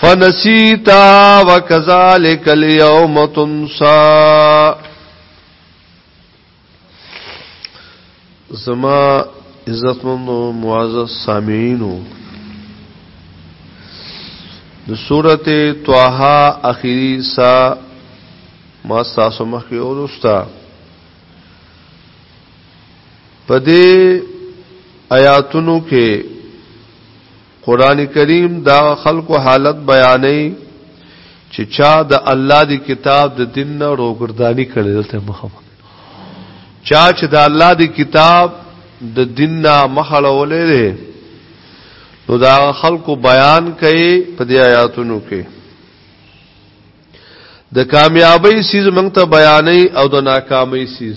فنسیتا وکذالک اليوم تنسا زما عزت مند معزز سامعینو د سورته طه اخیری سا ما تاسو مخ کې اورستا پدې آیاتونو کې قران کریم دا خلکو حالت بیانې چې چا د الله دی کتاب د دین نه روګردانی کړی دلته مخامه چا چې د الله دی کتاب د دین نه مخړولې ده نو دا خلکو بیان کړي په دې آیاتونو کې د کامیابی سیز منګ ته بیانې او د ناکامۍ سیز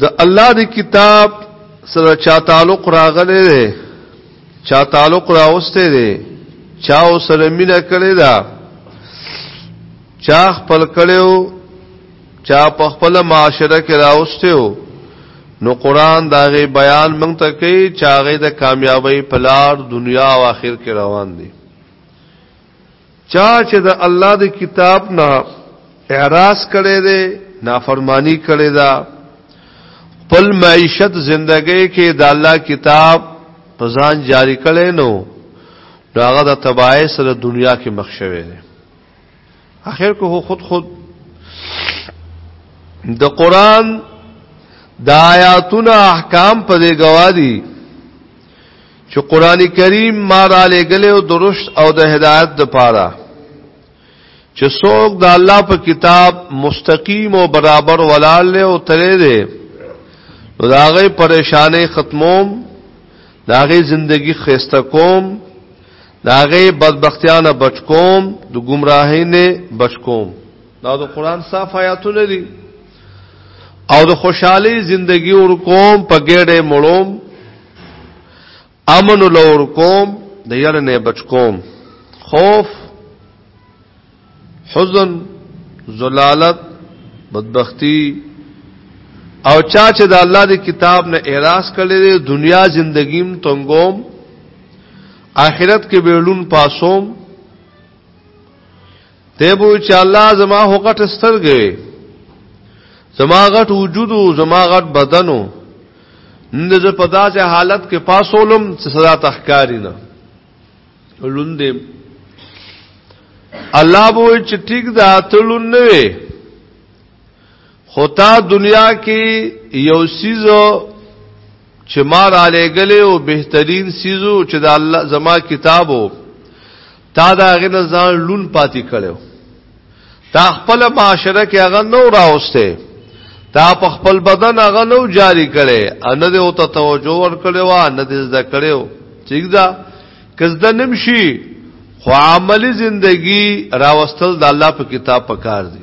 د الله دی کتاب سره چا تعلق راغلی دی چا تعلق راوسته دی چا سره مینه کړی دا چا خپل کړو چا په خپل معاشره کې راوسته نو قران داغه بیان مونږ ته کوي چاغه د کامیابی پلار دنیا او آخرت کې روان دي چا چې د الله د کتاب نه اعراض کړي دي نافرمانی کړي دا خپل معیشت زندګۍ کې د الله کتاب په ځان جاری کړي نو داغه د تباہی سره دنیا کې مخ شوي دي اخر کو خود خود د قران د آیاتونو احکام په دې گواهی چې قران کریم ما را لګل او درست او د هدایت د پاره چې څوک د الله په کتاب مستقیم او برابر ولال له او تلې دي نو دا غي پریشانې ختموم دا غي زندگی خسته کوم دا غي بدبختیانه بچ کوم د گمراهی نه بچ کوم دا د قران صاف آیاتونه دي او د خوشحالي زندگی ور کوم په ګډه مړوم امن لور کوم د یړ نه بچ کوم خوف حزن زلالت بدبختی او چا چې د الله د کتاب نه اعراض کړي د دنیا زندگیم تنګوم آخرت کې بیلون پاسوم ته بو چې الله زما هو غټ سترګې زما غټ وجود او زما غټ بدنو نن زه په داسې حالت کې پاسولم چې سزا تخکاری نه لوندې الله بو چې ټیک دا تلون نه وي خطا دنیا کې یو سیزو چې ما را لګلې او بهترین سیزو چې د الله زما کتابو تا دا هغه نه ځان لون پاتې کړو تا خپل معاشره کې هغه نو راوسته تا په خپل بدن هغه نو جاری کړي ان دې او ته توجه ور کړي وا ان دې زده کړو ٹھیک ده کزده نمشي خو عملی زندگی راوستل د الله په کتاب پکار دي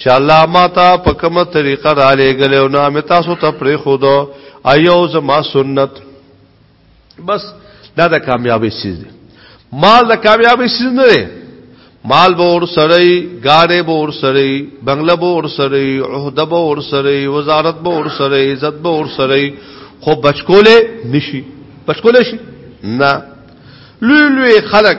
چې الله ما ته په کومه طریقه را لېږلی او نه مې تاسو ته پرېښودو ایو زما سنت بس دا د کامیابی څیز دی مال د کامیابی څیز نه دی مال به ور سره غاړې به ور سره بنگله به ور سره عہده به ور سره وزارت به ور سره عزت به ور سره خو بچکولې نشي بچکولې شي نه لوی لوی خلک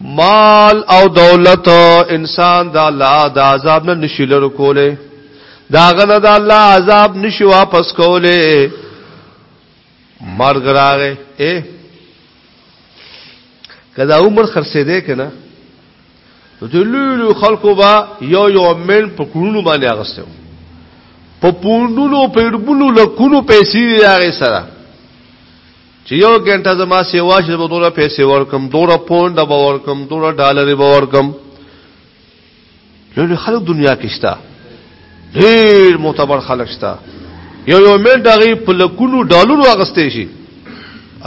مال او دولت انسان دا الله د عذاب نه نشي لر کوله دا غنه دا الله عذاب نشي واپس کوله مرګ راغې اے کدا عمر خرڅې دې کنه نو د لولو خلکو با یو یو مل په کړونو باندې اغستو په پوندونو په ربونو لکونو پیسې یې هغه سره چې یو ګنټه زما سیوا شې به دوره پیسې ورکم دوره پوند به ورکم دوره ډالر به ورکم لوی خلک دنیا کې شته ډیر معتبر خلک شته یو یو منټ هغه په لکونو ډالر واغستې شي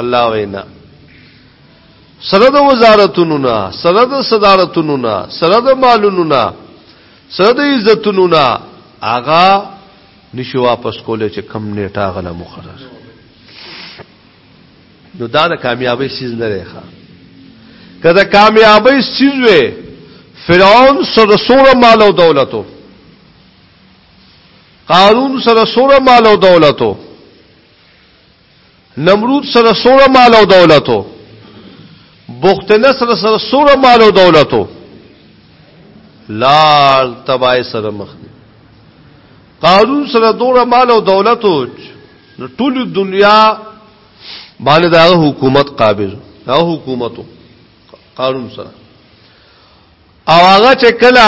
الله وینا سره د وزارتونو نه سره د صدارتونو نه سره د مالونو نه سره د عزتونو نه آغا نشو واپس کولای چې کم نیټه غلا مقرر نو دا د کامیابی سیز نه دی ښا که د کامیابی سیز وې فرعون سره سوره مال او دولتو قارون سره سوره مال او دولتو نمرود سره سوره مال او دولتو بخت نصر سره سوره مال او دولتو لال تبای سره مخ قارون سره دوره مال او دولت او ټول دنیا باندې دا حکومت قابض دا حکومت قارون سره او هغه چې کله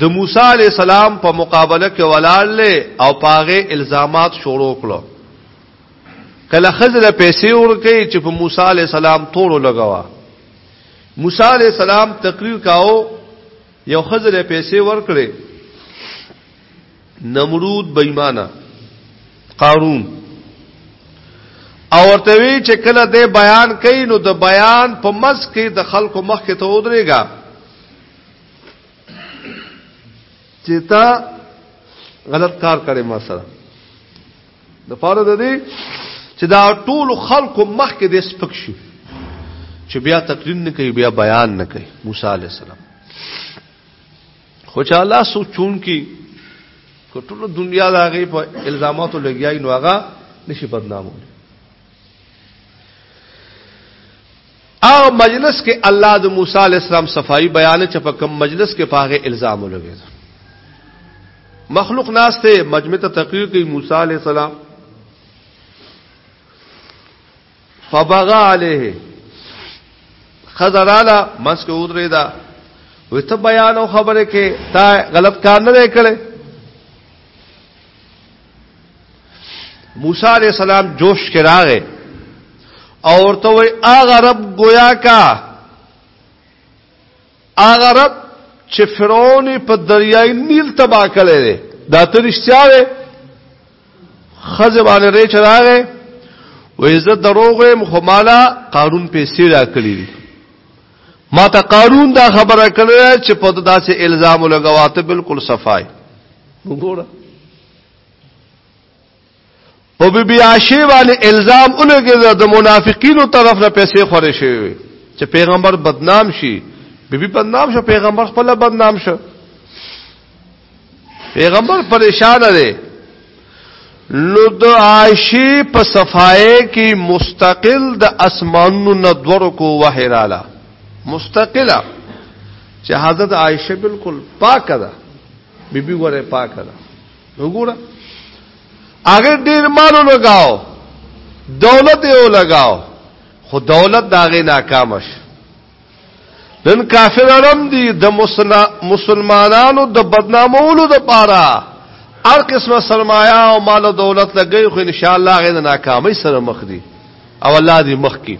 د موسی علی السلام په مقابله کې ولاړل او پاغه الزامات شروع کړو کله خزله پیسې ورکې چې په موسی علی السلام تورو لګوا موسی علی السلام تقریر کاو یو ښځه له پیسې ورکړې نمرود بېمانه قارون او ورته وی چې کله دې بیان کین نو د بیان په مس کې د خلکو مخ کې ته ودرېګا چې تا غلط کار کړې ما سره د پاره د دې چې دا ټول خلکو مخ کې د سپک شي چې بیا تقریر نه کوي بیا بیان نه کوي موسی علی السلام خو چې الله سوچون کې ټول دنیا دا غي په الزاماتو لګیای نو هغه نشي بدنامول هغه مجلس کې الله د موسی علی السلام صفائی بیان چې په کوم مجلس کې پاغه الزام ولګید مخلوق ناس ته مجمع ته تقریر کوي موسی علی السلام فبغى عليه خضرالا مسک اودره دا وې ته بیان او خبره کې تا غلط کار نه کړې موسی علی السلام جوش کې راغې او ورته وي اغه رب گویا کا اغه رب چې فرعون په دریای نیل تبا کړي دي دا ته رښتیا وي خزه باندې ری چراغه وې زه دروغ مخماله قارون پیسې را کړې دي ما ته قانون دا خبره کړې چې په داسې الزام لګواته بالکل صفای وګوره او بی بی عائشه باندې الزام ولګي د منافقینو طرف نه پیسې خورې شوی چې پیغمبر بدنام شي بی بی بدنام شو پیغمبر خپل بدنام شو پیغمبر پریشان دی نو د عائشی په صفای کې مستقل د اسمانونو ندور کو وحراله مستقله چې حضرت عائشه بالکل پاکه ده بیبي ګوره پاکه ده وګوره هغه ډیر مالو لگاو دولت یې لگاو خو دولت داغه ناکامش نن کافرانم دي د مسلمانانو د بدنامولو د پاره هر قسمه سرمایا او مال او دولت لګي خو ان شاء الله غي ناکامي سره مخ دي او الله دې مخ کی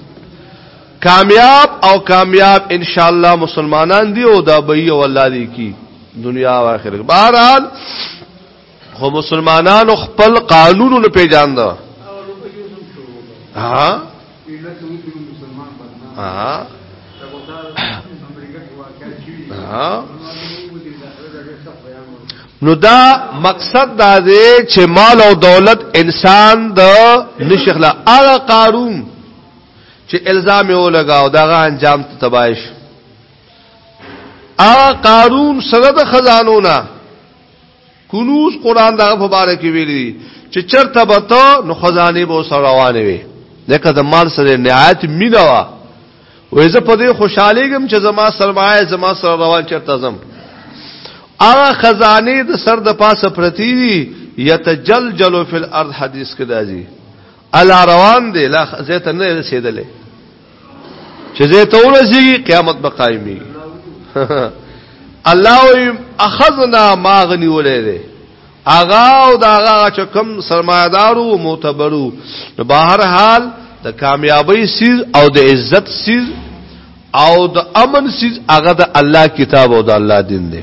کامیاب او کامیاب ان شاء الله مسلمانان دي او دا به یو الله دې کی دنیا او آخرت بهرحال خو مسلمانانو خپل قانون نه پیژاند ها ها ها نو دا مقصد دا دی چې مال او دولت انسان د نشخلا هغه قارون چې الزام یې ولګاو دا غا انجام ته تبایش هغه قارون سره د خزانو نه کنوز قران دا په باره کې ویلي چې چرته به ته نو خزانه به سره روانې وي لکه د مال سره نهایت مینا وا وې زه په دې خوشاله ګم چې زما سرمایه زما سره روان چرته زم هغه خزانه د سر د پاسه پرتی دي یتجلجل فی الارض حدیث کې راځي الا روان دی لا زیته نه رسیدلې چې زیته ورسیږي قیامت به قائمي الله وي اخذنا ماغني ولې دی اغا او دا اغا چې کم سرمایدارو او معتبرو نو بهر حال د کامیابی سیز او د عزت سیز او د امن سیز هغه د الله کتاب او د الله دین دی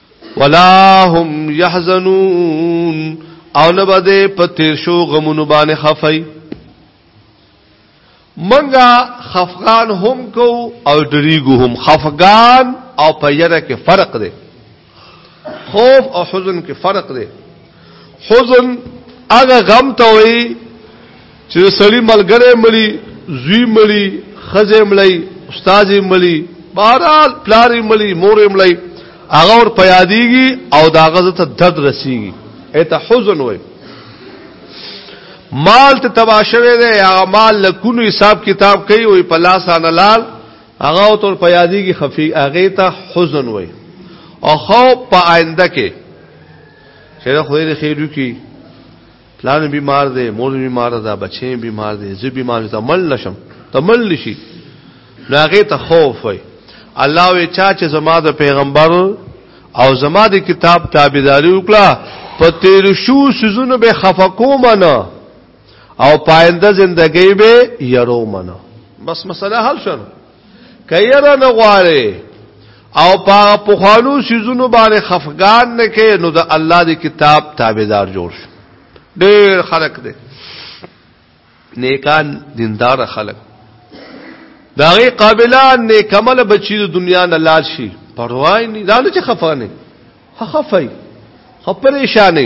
ولا هم يحزنون او نه بده په تیر شو غمونو باندې خفای منګه خفغان هم کو او دریګو هم خفغان او په یره کې فرق دی خوف او حزن کې فرق دی حزن هغه غم ته وي چې سړی ملګری مړي زوی مړي خزه مړي استاد مړي بهرال پلار مړي مور مړي هغه ور پیادېږي او دا غزه ته درد رسیږي ایت حزن وای مال ته تبا شوه دی هغه مال لکونو حساب کتاب کوي وي په لاس نه لال هغه تور پیادېږي خفي هغه ته حزن وای او خو په آینده کې چې خدای دې خیر وکړي پلان بیمار دی مور بیمار ده بچی بیمار دی زه بیمار ته مل نشم ته مل نشي ناغه ته خوف وي الله وی چا چې زما د پیغمبر او زما د کتاب تابعداري وکړه په تیر شو سيزونو به خفقو منه او پاینده زندګۍ به يرو منه بس مسله حل شوه کيره نه غواړي او په پخوانو سيزونو باندې خفقان نه کې نو د الله دی کتاب تابعدار جوړ شي ډېر خلق دي نیکان دیندار خلق داغي قابلان نیکمل بچی د دنیا نه لاړ شي پروا نه دا نه چې خفانه خفای خپریشانه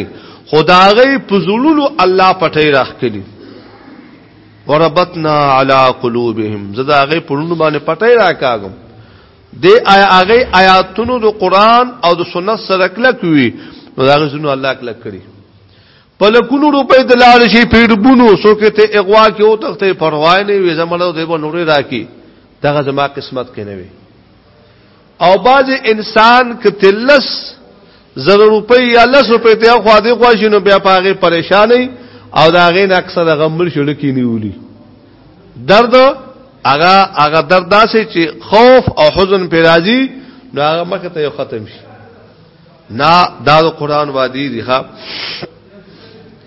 خداغه پزړونو الله پټي راخ کړي وربطنا علی قلوبهم زدا هغه پړونو باندې پټه راکاګم د هغه آیاتونو د قران او د سنت سره کلک وی نو دا غزنو الله کلک کړی په لکونو روپې د لال شي پیډبونو سو کې ته اغوا کې او تخته پروا نه وي زمړو دیو نورې راکی دغه زما قسمت کې نه وي او باز انسان کتلس زر روپۍ یا لس روپۍ ته خو دې خوښ نو بیا پاغه پریشانې او دا غې نه اکثر غمل شو لکې نیولی درد هغه هغه درد داسې چې خوف او حزن پر راځي نو هغه مخه ته ختم شي نا دا قرآن وادي دی ښا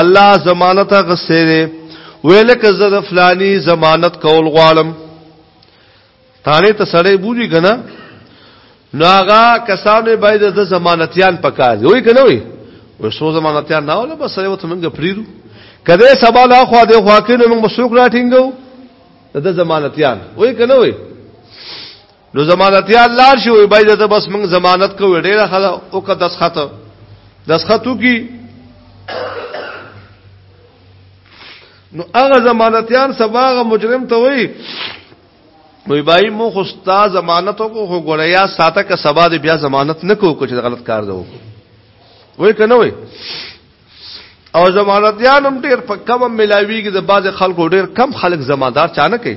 الله ضمانت غسره ویل ک زه د فلانی ضمانت کول غواړم تانه ته سړی بوزي کنه نو هغه کسانو باید د ضمانتيان پکار دی وای کنه وای و سو ضمانتيان نه ولا بس یو ته موږ پریرو کله سبا لا خو د خواکې نو موږ مسوک راټینګو د ضمانتيان وای کنه وای نو ضمانتیا لار شي وي باید ته بس موږ ضمانت کوو ډیره خلا او که دسخط دسخطو کی نو هغه ضمانتیان سباغه مجرم ته وي وی بای مو خو ستا ضمانت کو خو ګړیا ساته کا سبا دې بیا ضمانت نکو کوچ غلط کار دی وای کنه وای او ضمانتیان هم ډیر په کم ملاویږي د بعض خلکو ډیر کم خلک ضمانتدار چانه کوي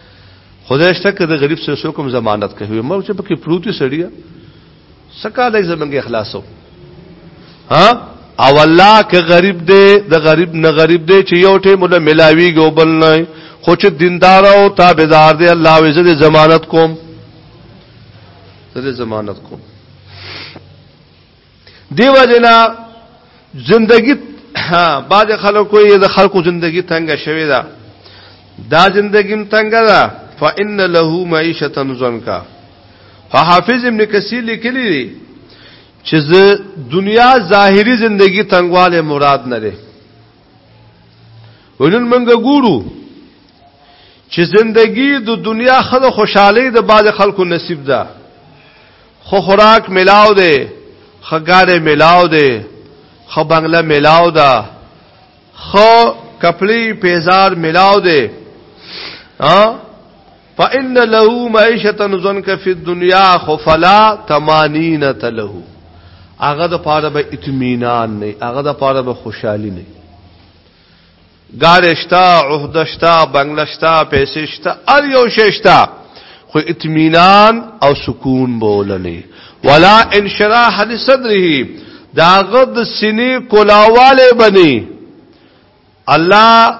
خدای شته که د غریب سره سو کوم ضمانت کوي مو چې پکې پروتي سړیا سکا دای زمنګ اخلاصو ها او الله که غریب دی د غریب نه غریب دی چې یو ټیم له ملاوی ګوبل نه خو چې دیندار او تابعدار دی الله وې زه ضمانت کوم زه ضمانت کوم دیو جنا زندگی بعض خلکو یې د خلکو زندگی تنګه شوې ده دا زندگی تنګه ده فإن له معيشه زنکا حافظ ابن کثیر لیکلی دی چې دنیا ظاهری زندگی تنګواله مراد نه ده ولن منګه ګورو چې زندگی د دنیا خله خوشحالي د بعض خلکو نصیب ده خو خوراک ملاو دی خګاره ملاو دی خو بنگله ملاو ده خو کپلی پیزار ملاو دی ها فإن له معيشة ضنك في الدنيا خفلا تمانينة له هغه د پاره به اطمینان نه هغه د پاره به خوشحالي نه ګاډی شته عہده شته بنگله شته پیسې شته ار یو شی شته خو اطمینان او سکون بولنی ولا انشراح لصدره دا غد سینې کولاواله بني الله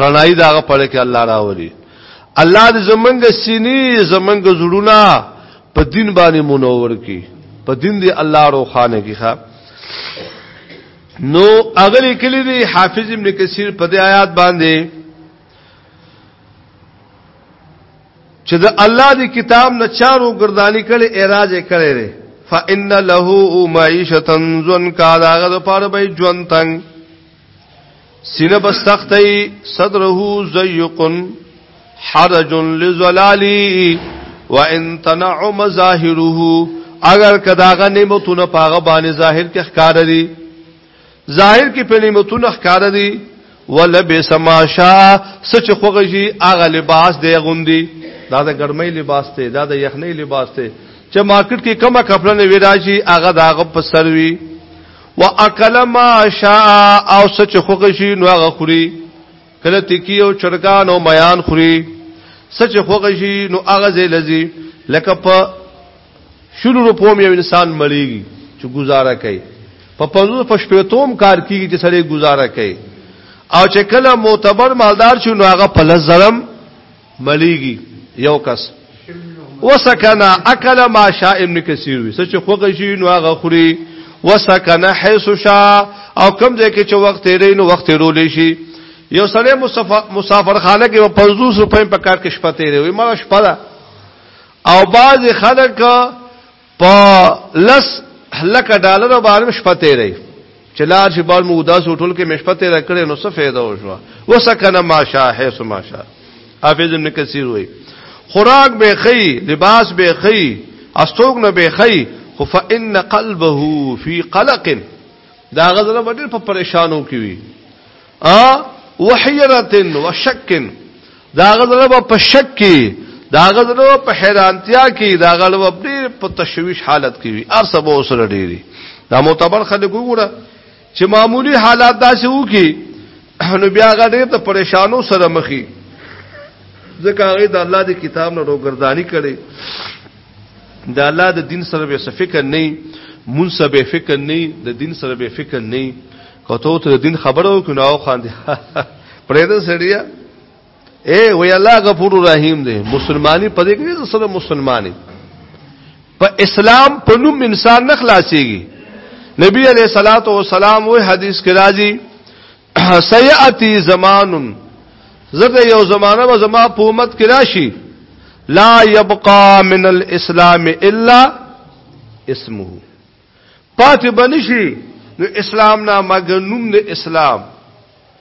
رڼای داغه پړه کې الله راولي الله دې زمنګ سینې زمنګ زړونه په دین باندې منور کی په دین دې الله روخانه کی ښا نو اغلی کلی دی حافظ ابن کثیر په دې آیات باندې چې د الله دی کتاب نه چارو ګردانی کړي اعراض کړي لري فان له معیشتن ذن کا داغه د پاره به ژوند تنگ سینه بسختي صدره زيق حرج لزلالي وان تنعم ظاهره اگر کداغه نعمتونه پاغه باندې ظاهر کې ښکار دي ظاهر کې په نعمتونه ښکار دي ولبس ما شاء سچ خوږي اغه لباس دی غوندي دا د ګرمۍ لباس ته دا د یخنۍ لباس ته چې مارکیټ کې کومه کپړه نه وی راشي هغه داغه په سر وی واکل ما شاء او سچ خوغشي نو هغه خوري کله تکی او چرګان او میان خوري سچ خوغشي نو هغه زلزي لکه په شلو روپو یو انسان مړیږي چې گزاره کوي په پنځو پښپېتوم کار کیږي چې سړی گزاره کوي او چې کله معتبر مالدار شي نو هغه په لزرم مليږي یو کس وسکنا اکل ما شاء ابن کثیر وی سچ خوګه شي نو هغه خوري وسکنا حيث شاء او کم ځای کې چې وخت تیرې نو وخت تیرولې شي یو سړی مسافر خانه کې په 500 روپۍ په کار کې شپه تیرې وي ما شپه او بعض خلک په لس لکه ډالر باندې شپه تیرې چې لار شي بار مو داس ټول کې مشپه تیرې کړې نو څه فایده وشو وسکنه ما شاه هي سما شاه حافظ ابن کثیر وای خوراک به خي لباس به خي استوګ نه به خي خو فإن قلبه في قلق دا غزل باندې په پریشانو کې وي ا وحیرتن وشکن دا غزله په شک کې دا غزله په حیرانتیا کې دا غزله ډېر په تشویش حالت کې وي ارسه به وسره ډېری دا معتبر خلک وګوره چې معمولی حالات داسې وو کې نو بیا غډې ته پریشانو سره مخي ځکه هغه د الله د کتاب نه روګردانی کړي د الله د دین سره به فکر نه مون سره به فکر نه د دین سره به فکر نه کته ته دین خبرو کې نو خاندي پرې دې سړیا اے وی الله غفور رحیم دې مسلمانی پدې کې سره مسلمانی په اسلام په نوم انسان نه خلاصيږي نبی علیہ الصلات والسلام وی حدیث کې راځي سیاتی زمان زکه یو زمانہ به زما په امت کې راشي لا يبقى من الاسلام الا اسمه پاتې بنشي نو اسلام نه مګنوم د اسلام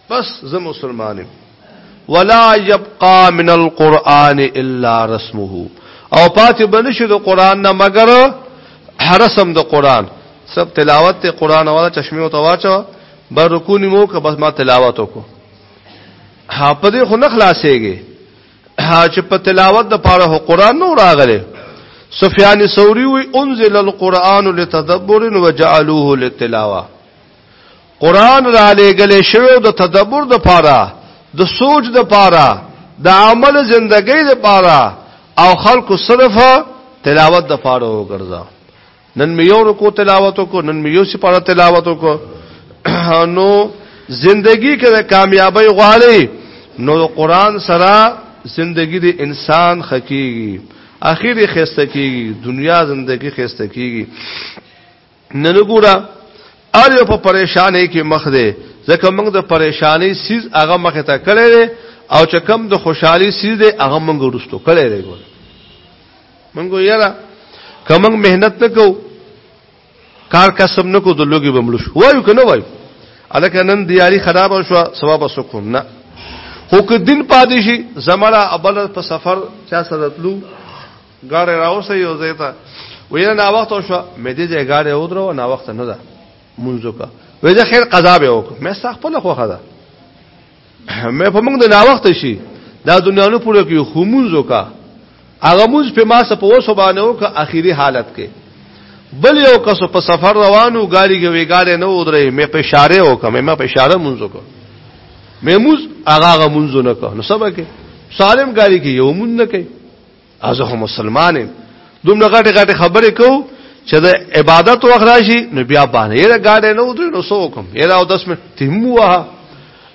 بس زه مسلمان یم ولا يبقى من القران الا رسمه او پاتې بنشي د قران نه مګر حرسم د قران سب تلاوت ته قران والا چشمه او تواچو بر رکونی مو که بس ما تلاوت وکړو ها په دې خو نه خلاصيږي چې په تلاوت د پاره قرآن نو راغله سفیان ثوری وی انزل القرآن لتدبر وجعلوه للتلاوه قرآن را لګلې شوی د تدبر د پاره د سوچ د پاره د عمل زندګۍ د پاره او خلکو صرف تلاوت د پاره وګرځاو نن مې یو رکو تلاوت وکړو نن مې یو سپاره تلاوت وکړو نو زندگی کې د کامیابی غواړي نو قران سره زندگی د انسان خکېږي اخیر خسته کېږي دنیا زندگی خسته کېږي نن ګورا ار یو په پریشانې کې مخ دی ځکه موږ د پریشانې سیز هغه مخ ته کړی او چې کم د خوشحالي سیز دی هغه موږ ورستو کړی دی ګور منګو یاره کوم مهنت نکو کار کسب نکو د لوګي بمړو شو وایو کنه وایو الکه نن دیاری خراب شو ثواب سکوم نه خو که دین پاتې شي زمړه ابل په سفر چا سره تلو غاړه راوسه یو ځای ته ویل نا وخت شو مې دې ځای غاړه ودرو نا وخت نه ده منځو کا وې خیر قضا به وکم مې خپل خوخه ده مې په موږ د ناوخت شي دا دنیا نو پوره کې همونځو کا هغه موږ په ما سره په وسو باندې او که اخیری حالت کې بل یو کس په سفر روانو ګاډي کې ویګاډي نه ودرې مې په اشاره وکم مې په اشاره مونږو کو مې موږ هغه مونږ نه کو نو سبا کې سالم ګاډي کې یو مونږ نه کوي ازه هم مسلمان یم دومره غټه غټه خبرې کو چې د عبادت وخت راشي نو بیا باندې یې غاډه نه ودرې نو سو کوم یې او 10 منټ تیمو واه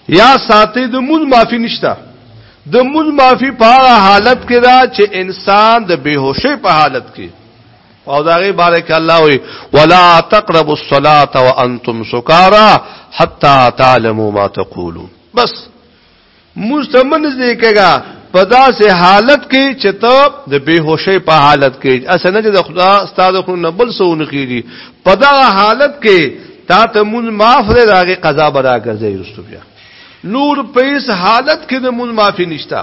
یا ساتي د مون معافي نشتا د مون معافي په حالت کې دا چې انسان د بیهوشي په حالت کې او دا غي بارک الله وي ولا تقربوا الصلاه وانتم سكارى حتى تعلموا ما تقولون بس مستمنز دی کېګا په داسې حالت کې چې ته د بیهوشۍ په حالت کې اسنه چې د خدا استاد خو نه بل سونه کیږي په دا حالت کې تا ته مون معاف لري داغه قضا برا ګرځي رسو بیا نور په اس حالت کې د مون معافي نشتا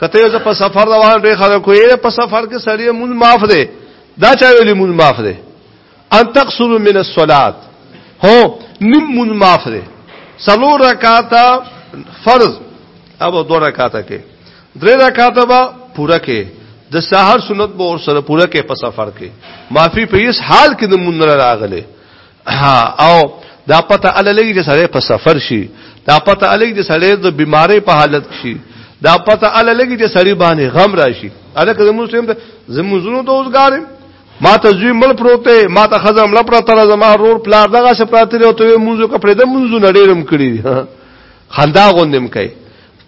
کته یو په سفر روان دی خلکو یې په سفر کې سړی مون معاف دی دا چا ویلی مون معاف دی ان تقصروا من الصلاه هو نیم مون معاف دی سلو رکاتا فرض اب دو رکاتا کې درې رکاتا با پورا کې د سحر سنت به سره پورا کې په سفر کې معافي په یس حال کې د مون راغله او دا پته عللې چې سره په سفر شي دا پته عللې چې سره د بیماری په حالت شي دا پته عللې چې سره باندې غم راشي الکه زموږ سم زموږ زونو دوزګارم ما ته زوی مل پروته ما ته خزم لپاره تر زما رور پلار دغه سپراته لري او ته مونږه کپړې د مونږه نړیرم کړی دي خندا غوندم کوي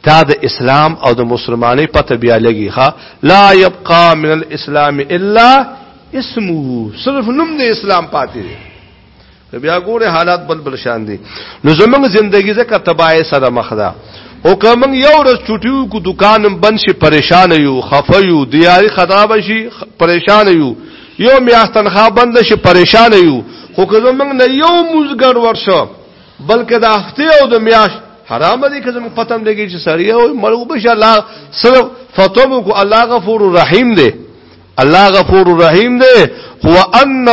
تا د اسلام او د مسلمانۍ پته بیا لګي ها لا يبقى من الاسلام الا اسمه صرف نوم د اسلام پاتې دی بیا ګوره حالات بل بل شان دي نو زمونږ زندگی زکه تباہی سره مخ ده او کوم یو ورځ چټیو کو دکان بند شي پریشان یو خفه یو دیاري خراب شي پریشان یو یو میاست تنخواه بند شي پریشان یو خو که زمونږ نه یو مزګر ورشه بلکې د هفته او د میاش حرام دي که زمونږ پتم لګي چې سړی او مړو بش الله صرف فتوب کو الله غفور رحیم دی الله غفور رحیم دی هو انه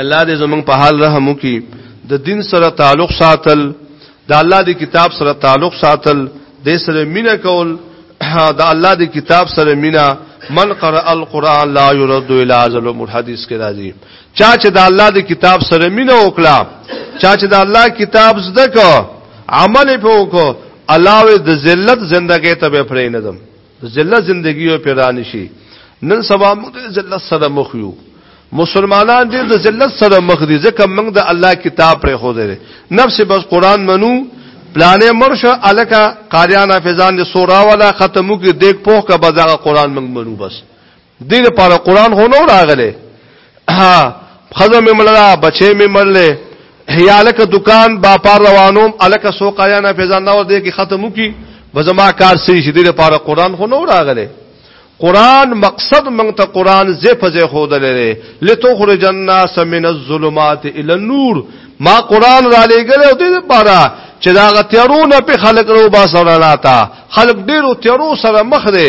الله دې زمونږ په حال رحم وکړي د دین سره تعلق ساتل د الله د کتاب سره تعلق ساتل د سره مینا کول د الله د کتاب سره مینا من قرأ القرآن لا يرد الى ازل الحديث کې راځي چا چې د الله د کتاب سره مینا وکړه چا چې د الله کتاب زده کو عمل په وکړه علاوه د ذلت زندګۍ ته به پرې نه دم ذلت زندگی او پیدا نشي نن سبا موږ د ذلت سره مخ یو مسلمانان ډېر د ذلت سره مخ دي ځکه موږ د الله کتاب پرې خو دی نفس بس قران منو پلانې مرشه الکا قاریان حافظان دې سورا ولا ختمو کې دیک پوخ کا بزاغه قران موږ منو بس دې لپاره قران خو نو راغله خزم ملرا بچې مې مرلې هيالک دکان با پار روانوم الک سوق یا نه فزان نو دې کې ختمو کی بزما کار سي شې دې لپاره قران خو نو راغله قران مقصد مونږ ته قران زې فزې خود لري لتخرج الناس من الظلمات الى النور ما قران را لېګل او دې لپاره چې دا غتیارونه په خلق رو با سره راتا خلق ډیرو تیارو سره مخ دي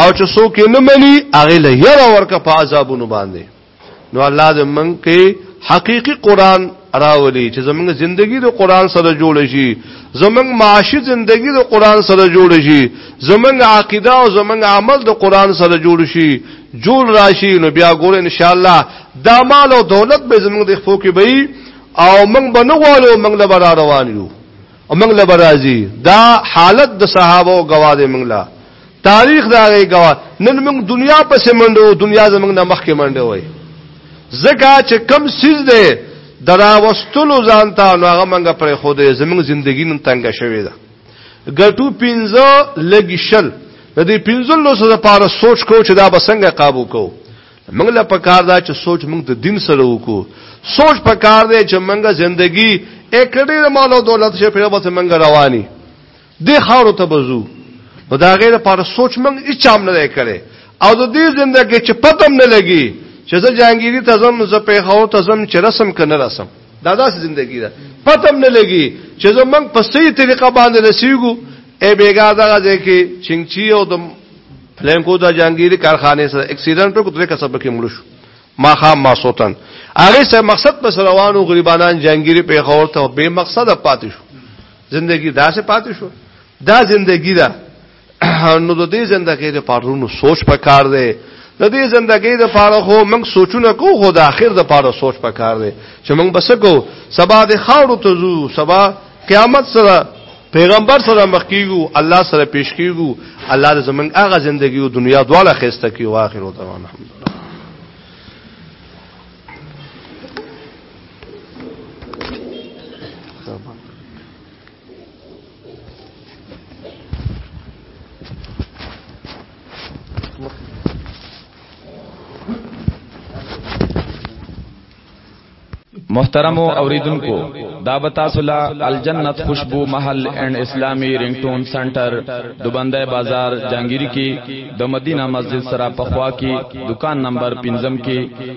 او چې څوک نه مني هغه له یره ورکه په عذابونو باندې نو الله دې من کې حقيقي قران راولي چې زمونږ ژوندۍ د قران سره جوړ شي زمونږ معاشي ژوندۍ د قران سره جوړ شي زمونږ عقیده او زمونږ عمل د قران سره جوړ شي جوړ راشي نو بیا ګور ان شاء الله د مال او دولت به زمونږ د خپل کې وي او موږ به نه غواړو موږ له بار روان یو او موږ له برازي دا حالت د صحابه او گواذ موږ له تاریخ دا غي گوا نن موږ دنیا په سیمندو دنیا زمنګ نه مخ کې منډه وای زکه چې کم سیز ده دراوستلو ځان ته نو هغه منګه پر خو دې زمنګ ژوندۍ نن تنګ شوې ده ګټو پینځه لګی شل د دې پینځه لو سره لپاره سوچ کو چې دا بسنګ قابو کو موږ له پکار دا چې سوچ موږ د دین سره وکړو سوچ پکار دی چې موږ ژوندۍ اکړې مالو دولت شه په وخت موږ رواني دې خاورو ته بزو نو دا غیر لپاره سوچ موږ هیڅ هم نه کړي او د دې زندګي چې پتم نه لګي چې زه جانګيري ته زم زه په خاور ته زم چې رسم کنه رسم دا داسې زندگی ده پتم نه لګي چې زه موږ په صحیح طریقه باندې رسیږو ای بیګا دغه ځکه چنګچی او د فلنکو د جانګيري کارخانه سره اکسیډنټ وکړ درې کسب کې مړ شو ما خام ما سوتن هغه سره مقصد بس روانو غریبانان جانګيري په خاور ته به مقصد پاتې شو زندگی داسې پاتې شو دا زندگی ده نو د دې زندګۍ د پارونو سوچ پکار دی د دې زندګۍ د پاره خو موږ سوچونه کو خو د اخر د پاره سوچ پکار دی چې موږ بس کو سبا د خاورو ته زو سبا قیامت سره پیغمبر سره مخ کیږو الله سره پیش کیږو الله د زمنګ هغه زندگی او دنیا دواړه خسته کی واخر او دوام الحمدلله محترم اوریدونکو دا بتا صلا الجنت خوشبو محل اینڈ اسلامی رنگټون سنټر دوبندای بازار جانگیری کی د مدینه مسجد سره پخوا کی دکان نمبر 15 کی